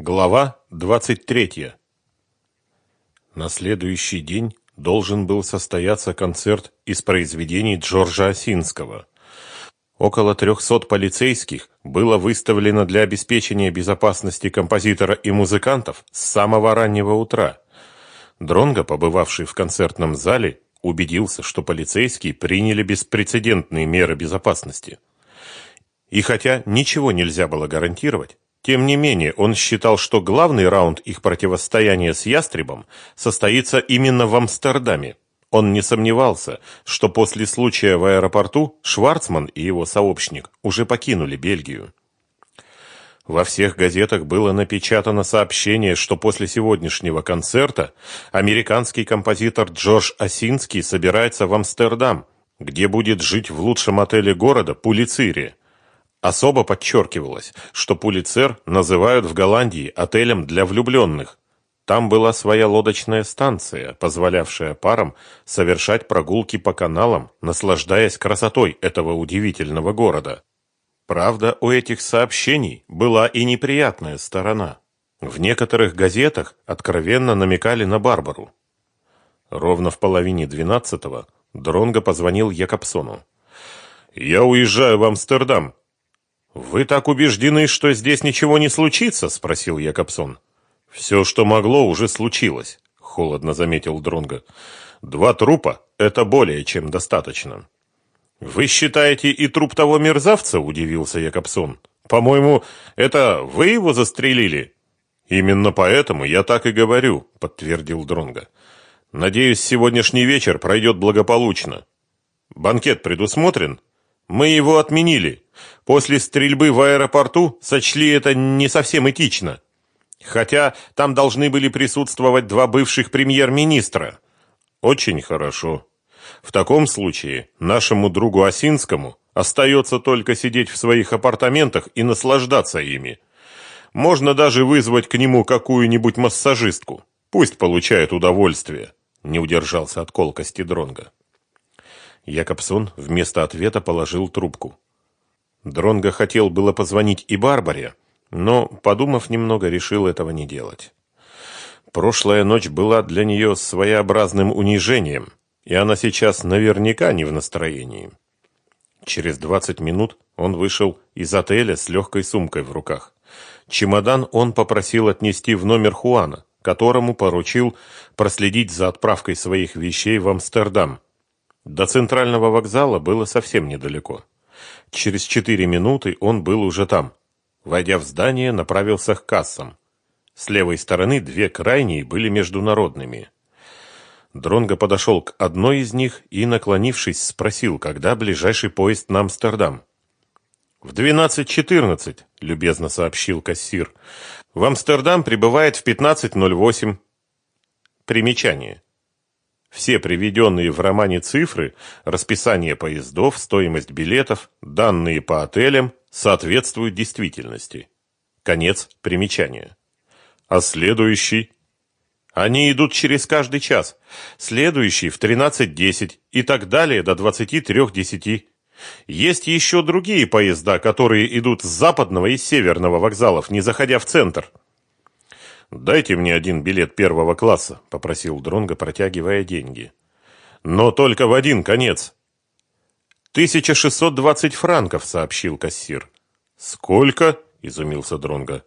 Глава 23. На следующий день должен был состояться концерт из произведений Джорджа Осинского. Около 300 полицейских было выставлено для обеспечения безопасности композитора и музыкантов с самого раннего утра. Дронго, побывавший в концертном зале, убедился, что полицейские приняли беспрецедентные меры безопасности. И хотя ничего нельзя было гарантировать, тем не менее, он считал, что главный раунд их противостояния с Ястребом состоится именно в Амстердаме. Он не сомневался, что после случая в аэропорту Шварцман и его сообщник уже покинули Бельгию. Во всех газетах было напечатано сообщение, что после сегодняшнего концерта американский композитор Джордж Осинский собирается в Амстердам, где будет жить в лучшем отеле города Пулицире. Особо подчеркивалось, что Пулицер называют в Голландии отелем для влюбленных. Там была своя лодочная станция, позволявшая парам совершать прогулки по каналам, наслаждаясь красотой этого удивительного города. Правда, у этих сообщений была и неприятная сторона. В некоторых газетах откровенно намекали на Барбару. Ровно в половине двенадцатого Дронго позвонил Якобсону. «Я уезжаю в Амстердам», «Вы так убеждены, что здесь ничего не случится?» – спросил Якобсон. «Все, что могло, уже случилось», – холодно заметил Дронго. «Два трупа – это более чем достаточно». «Вы считаете и труп того мерзавца?» – удивился Якобсон. «По-моему, это вы его застрелили?» «Именно поэтому я так и говорю», – подтвердил Дронго. «Надеюсь, сегодняшний вечер пройдет благополучно. Банкет предусмотрен?» Мы его отменили. После стрельбы в аэропорту сочли это не совсем этично. Хотя там должны были присутствовать два бывших премьер-министра. Очень хорошо. В таком случае нашему другу Осинскому остается только сидеть в своих апартаментах и наслаждаться ими. Можно даже вызвать к нему какую-нибудь массажистку. Пусть получает удовольствие. Не удержался от колкости Дронга. Якобсон вместо ответа положил трубку. Дронго хотел было позвонить и Барбаре, но, подумав немного, решил этого не делать. Прошлая ночь была для нее своеобразным унижением, и она сейчас наверняка не в настроении. Через двадцать минут он вышел из отеля с легкой сумкой в руках. Чемодан он попросил отнести в номер Хуана, которому поручил проследить за отправкой своих вещей в Амстердам. До центрального вокзала было совсем недалеко. Через четыре минуты он был уже там. Войдя в здание, направился к кассам. С левой стороны две крайние были международными. Дронго подошел к одной из них и, наклонившись, спросил, когда ближайший поезд на Амстердам. «В 12.14», — любезно сообщил кассир. «В Амстердам прибывает в 15.08». Примечание. Все приведенные в романе цифры, расписание поездов, стоимость билетов, данные по отелям соответствуют действительности. Конец примечания. А следующий? Они идут через каждый час. Следующий в 13.10 и так далее до 23.10. Есть еще другие поезда, которые идут с западного и северного вокзалов, не заходя в центр. «Дайте мне один билет первого класса», — попросил Дронго, протягивая деньги. «Но только в один конец». «Тысяча шестьсот двадцать франков», — сообщил кассир. «Сколько?» — изумился Дронго.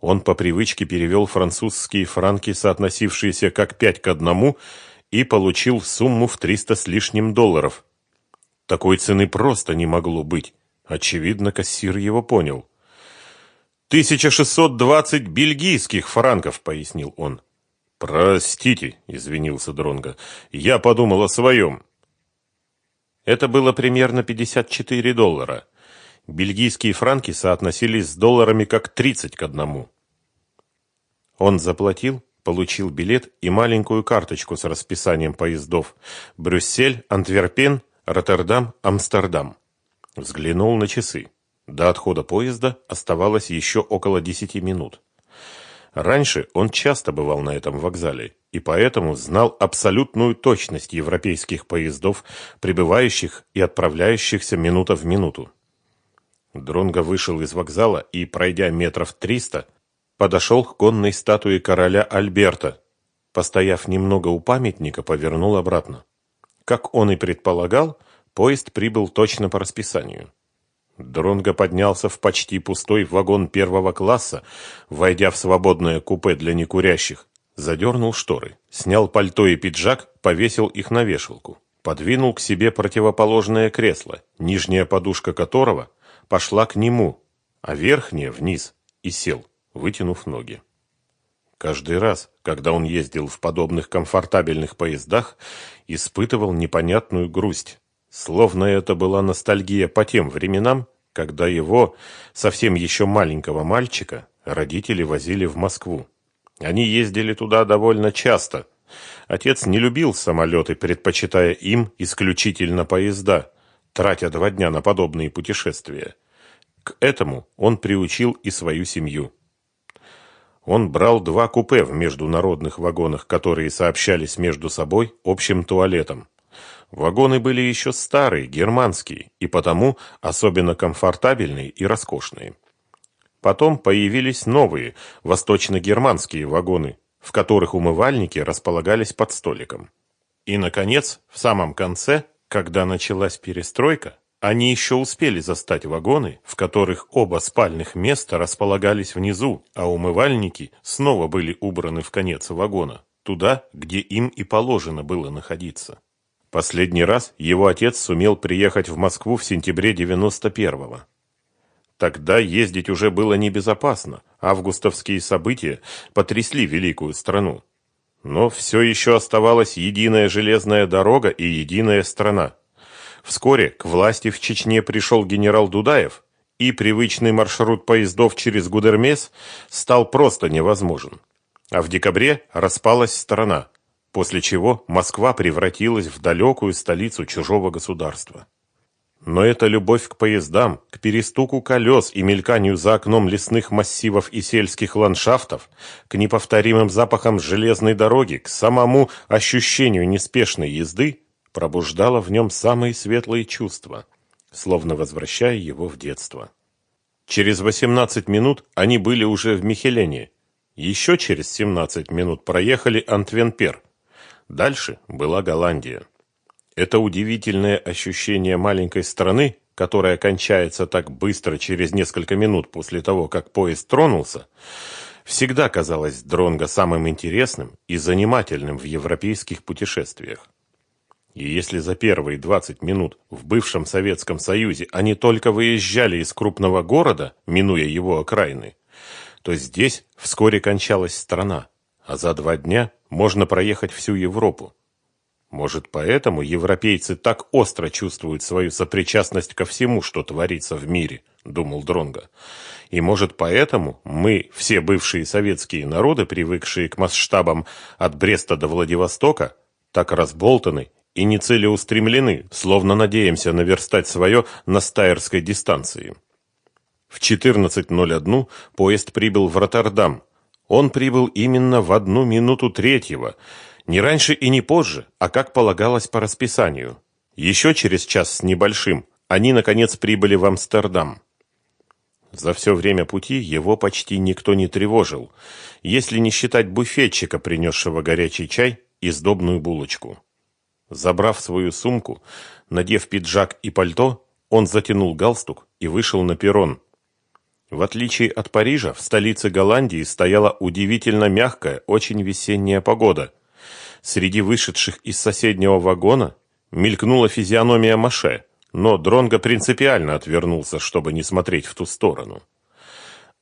Он по привычке перевел французские франки, соотносившиеся как пять к одному, и получил сумму в триста с лишним долларов. Такой цены просто не могло быть. Очевидно, кассир его понял. «Тысяча шестьсот двадцать бельгийских франков», — пояснил он. «Простите», — извинился Дронго, — «я подумал о своем». Это было примерно 54 доллара. Бельгийские франки соотносились с долларами как 30 к одному. Он заплатил, получил билет и маленькую карточку с расписанием поездов Брюссель, Антверпен, Роттердам, Амстердам. Взглянул на часы. До отхода поезда оставалось еще около десяти минут. Раньше он часто бывал на этом вокзале и поэтому знал абсолютную точность европейских поездов, прибывающих и отправляющихся минута в минуту. Дронго вышел из вокзала и, пройдя метров триста, подошел к конной статуе короля Альберта. Постояв немного у памятника, повернул обратно. Как он и предполагал, поезд прибыл точно по расписанию. Дронго поднялся в почти пустой вагон первого класса, войдя в свободное купе для некурящих, задернул шторы, снял пальто и пиджак, повесил их на вешалку, подвинул к себе противоположное кресло, нижняя подушка которого пошла к нему, а верхняя вниз, и сел, вытянув ноги. Каждый раз, когда он ездил в подобных комфортабельных поездах, испытывал непонятную грусть. Словно это была ностальгия по тем временам, когда его, совсем еще маленького мальчика, родители возили в Москву. Они ездили туда довольно часто. Отец не любил самолеты, предпочитая им исключительно поезда, тратя два дня на подобные путешествия. К этому он приучил и свою семью. Он брал два купе в международных вагонах, которые сообщались между собой общим туалетом. Вагоны были еще старые, германские, и потому особенно комфортабельные и роскошные. Потом появились новые, восточно-германские вагоны, в которых умывальники располагались под столиком. И, наконец, в самом конце, когда началась перестройка, они еще успели застать вагоны, в которых оба спальных места располагались внизу, а умывальники снова были убраны в конец вагона, туда, где им и положено было находиться. Последний раз его отец сумел приехать в Москву в сентябре 91-го. Тогда ездить уже было небезопасно, августовские события потрясли великую страну. Но все еще оставалась единая железная дорога и единая страна. Вскоре к власти в Чечне пришел генерал Дудаев, и привычный маршрут поездов через Гудермес стал просто невозможен. А в декабре распалась страна, после чего Москва превратилась в далекую столицу чужого государства. Но эта любовь к поездам, к перестуку колес и мельканию за окном лесных массивов и сельских ландшафтов, к неповторимым запахам железной дороги, к самому ощущению неспешной езды пробуждала в нем самые светлые чувства, словно возвращая его в детство. Через 18 минут они были уже в Михелене. Еще через 17 минут проехали Антвенпер. Дальше была Голландия. Это удивительное ощущение маленькой страны, которая кончается так быстро через несколько минут после того, как поезд тронулся, всегда казалось Дронго самым интересным и занимательным в европейских путешествиях. И если за первые 20 минут в бывшем Советском Союзе они только выезжали из крупного города, минуя его окраины, то здесь вскоре кончалась страна, а за два дня можно проехать всю Европу. Может, поэтому европейцы так остро чувствуют свою сопричастность ко всему, что творится в мире, думал Дронга. И может, поэтому мы, все бывшие советские народы, привыкшие к масштабам от Бреста до Владивостока, так разболтаны и не целеустремлены, словно надеемся наверстать свое на стайерской дистанции. В 14.01 поезд прибыл в Роттердам. Он прибыл именно в одну минуту третьего, не раньше и не позже, а как полагалось по расписанию. Еще через час с небольшим они, наконец, прибыли в Амстердам. За все время пути его почти никто не тревожил, если не считать буфетчика, принесшего горячий чай и сдобную булочку. Забрав свою сумку, надев пиджак и пальто, он затянул галстук и вышел на перрон. В отличие от Парижа, в столице Голландии стояла удивительно мягкая, очень весенняя погода. Среди вышедших из соседнего вагона мелькнула физиономия Маше, но Дронго принципиально отвернулся, чтобы не смотреть в ту сторону.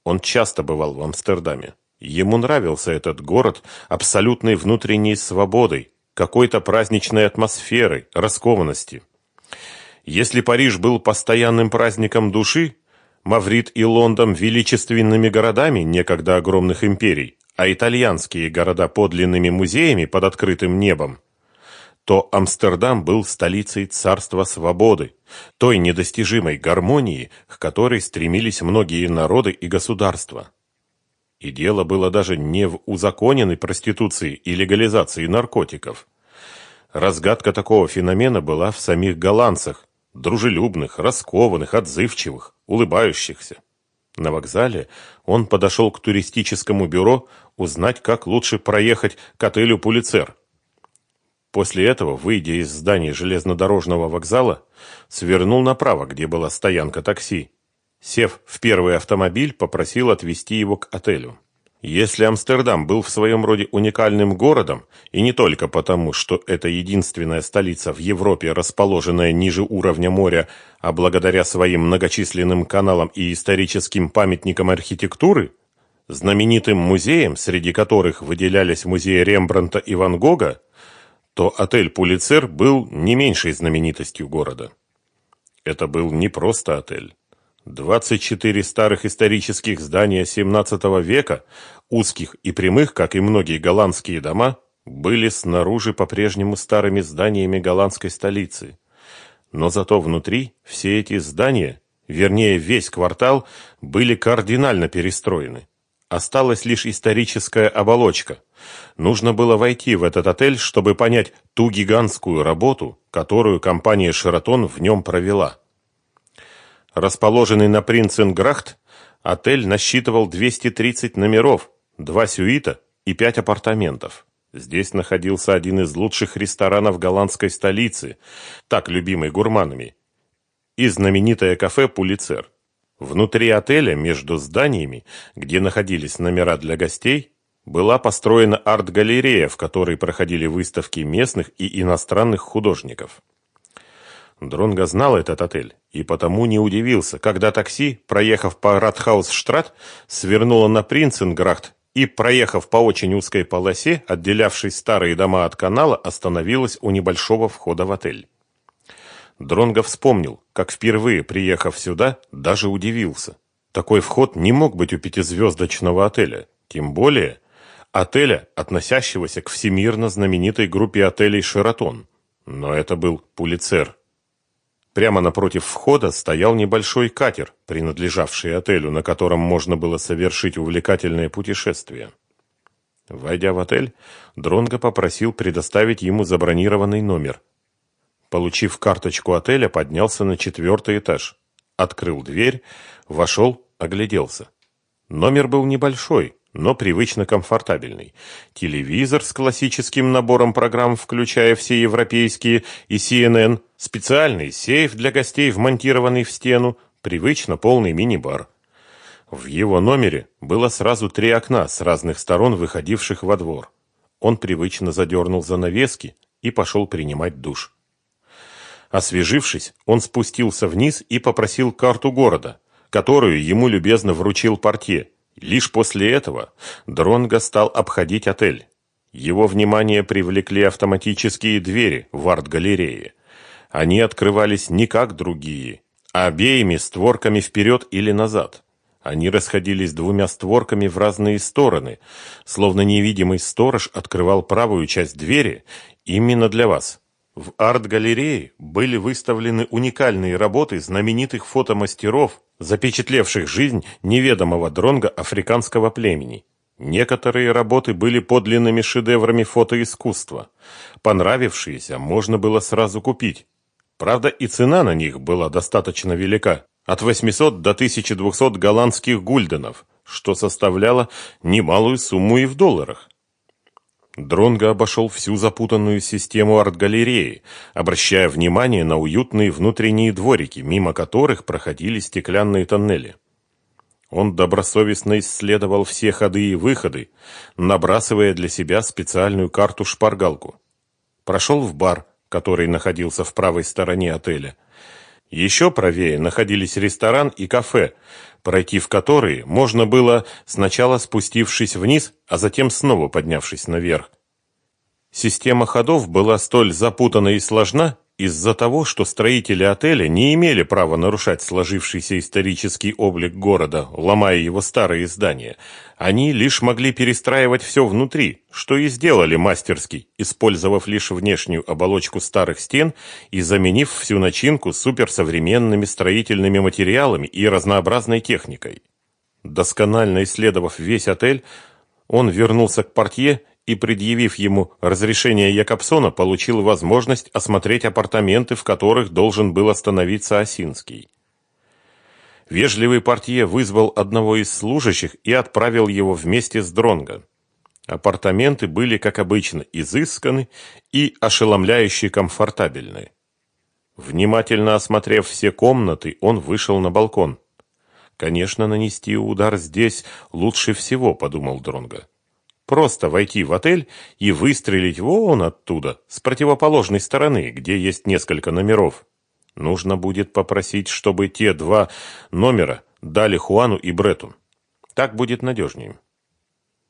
Он часто бывал в Амстердаме. Ему нравился этот город абсолютной внутренней свободой, какой-то праздничной атмосферой, раскованности. Если Париж был постоянным праздником души, Маврит и Лондон величественными городами некогда огромных империй, а итальянские города подлинными музеями под открытым небом, то Амстердам был столицей царства свободы, той недостижимой гармонии, к которой стремились многие народы и государства. И дело было даже не в узаконенной проституции и легализации наркотиков. Разгадка такого феномена была в самих голландцах, дружелюбных, раскованных, отзывчивых, улыбающихся. На вокзале он подошел к туристическому бюро узнать, как лучше проехать к отелю «Пулицер». После этого, выйдя из здания железнодорожного вокзала, свернул направо, где была стоянка такси. Сев в первый автомобиль, попросил отвезти его к отелю. Если Амстердам был в своем роде уникальным городом, и не только потому, что это единственная столица в Европе, расположенная ниже уровня моря, а благодаря своим многочисленным каналам и историческим памятникам архитектуры, знаменитым музеям, среди которых выделялись музеи Рембрандта и Ван Гога, то отель Пулицер был не меньшей знаменитостью города. Это был не просто отель. 24 старых исторических здания 17 века, узких и прямых, как и многие голландские дома, были снаружи по-прежнему старыми зданиями голландской столицы. Но зато внутри все эти здания, вернее весь квартал, были кардинально перестроены. Осталась лишь историческая оболочка. Нужно было войти в этот отель, чтобы понять ту гигантскую работу, которую компания «Шератон» в нем провела. Расположенный на Принценграхт, отель насчитывал 230 номеров, два сюита и пять апартаментов. Здесь находился один из лучших ресторанов голландской столицы, так любимый гурманами, и знаменитое кафе «Пулицер». Внутри отеля, между зданиями, где находились номера для гостей, была построена арт-галерея, в которой проходили выставки местных и иностранных художников. Дронго знал этот отель и потому не удивился, когда такси, проехав по Радхаус-Штрат, свернуло на Принценграхт и, проехав по очень узкой полосе, отделявшей старые дома от канала, остановилась у небольшого входа в отель. Дронго вспомнил, как впервые, приехав сюда, даже удивился. Такой вход не мог быть у пятизвездочного отеля, тем более отеля, относящегося к всемирно знаменитой группе отелей «Шератон». Но это был Пулицер. Прямо напротив входа стоял небольшой катер, принадлежавший отелю, на котором можно было совершить увлекательное путешествие. Войдя в отель, Дронго попросил предоставить ему забронированный номер. Получив карточку отеля, поднялся на четвертый этаж. Открыл дверь, вошел, огляделся. Номер был небольшой, но привычно комфортабельный. Телевизор с классическим набором программ, включая все европейские и CNN, специальный сейф для гостей, вмонтированный в стену, привычно полный мини-бар. В его номере было сразу три окна с разных сторон, выходивших во двор. Он привычно задернул занавески и пошел принимать душ. Освежившись, он спустился вниз и попросил карту города, которую ему любезно вручил портье, Лишь после этого Дронго стал обходить отель. Его внимание привлекли автоматические двери в арт-галерее. Они открывались не как другие, а обеими створками вперед или назад. Они расходились двумя створками в разные стороны, словно невидимый сторож открывал правую часть двери именно для вас. В арт-галерее были выставлены уникальные работы знаменитых фотомастеров, запечатлевших жизнь неведомого дронга африканского племени. Некоторые работы были подлинными шедеврами фотоискусства. Понравившиеся можно было сразу купить. Правда, и цена на них была достаточно велика – от 800 до 1200 голландских гульденов, что составляло немалую сумму и в долларах. Дронго обошел всю запутанную систему арт-галереи, обращая внимание на уютные внутренние дворики, мимо которых проходили стеклянные тоннели. Он добросовестно исследовал все ходы и выходы, набрасывая для себя специальную карту-шпаргалку. Прошел в бар, который находился в правой стороне отеля. Еще правее находились ресторан и кафе, пройти в которые можно было сначала спустившись вниз, а затем снова поднявшись наверх. Система ходов была столь запутана и сложна из-за того, что строители отеля не имели права нарушать сложившийся исторический облик города, ломая его старые здания. Они лишь могли перестраивать все внутри, что и сделали мастерски, использовав лишь внешнюю оболочку старых стен и заменив всю начинку суперсовременными строительными материалами и разнообразной техникой. Досконально исследовав весь отель, он вернулся к портье и, предъявив ему разрешение Якобсона, получил возможность осмотреть апартаменты, в которых должен был остановиться Осинский. Вежливый портье вызвал одного из служащих и отправил его вместе с Дронго. Апартаменты были, как обычно, изысканы и ошеломляюще комфортабельны. Внимательно осмотрев все комнаты, он вышел на балкон. Конечно, нанести удар здесь лучше всего, подумал Дронго. Просто войти в отель и выстрелить вон оттуда, с противоположной стороны, где есть несколько номеров. Нужно будет попросить, чтобы те два номера дали Хуану и Брету. Так будет надежнее.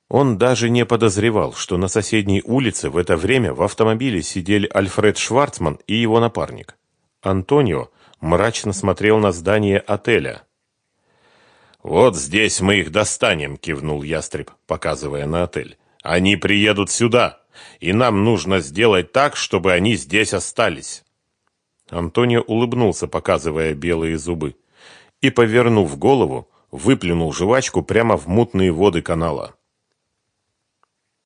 Он даже не подозревал, что на соседней улице в это время в автомобиле сидели Альфред Шварцман и его напарник. Антонио мрачно смотрел на здание отеля. «Вот здесь мы их достанем», — кивнул ястреб, показывая на отель. «Они приедут сюда, и нам нужно сделать так, чтобы они здесь остались». Антонио улыбнулся, показывая белые зубы, и, повернув голову, выплюнул жвачку прямо в мутные воды канала.